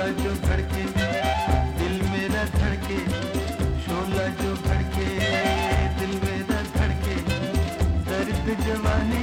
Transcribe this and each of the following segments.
शोला जो धड़के दिल मेरा धड़के शोला जो धड़के दिल मेरा धड़के दर्द जवानी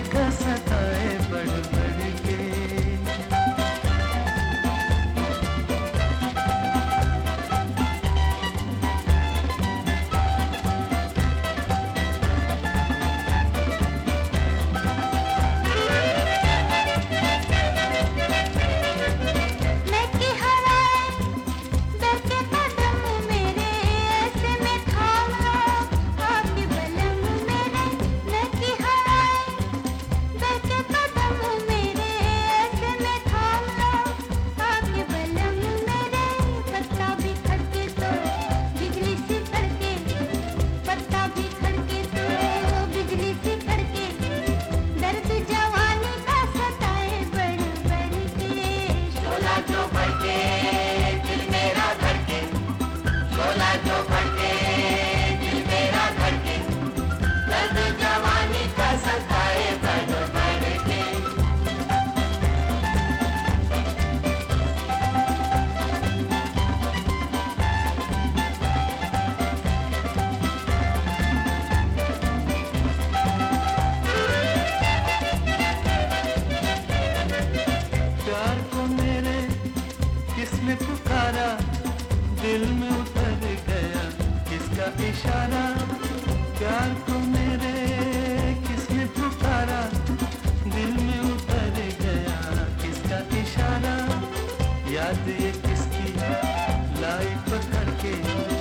जिसने पुकारा, दिल में उतर गया। किसका इशारा? प्यार को मेरे किसने पुकारा? दिल में उतर गया। किसका इशारा? याद ये किसकी लाइफ करके पकड़ के।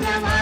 Never.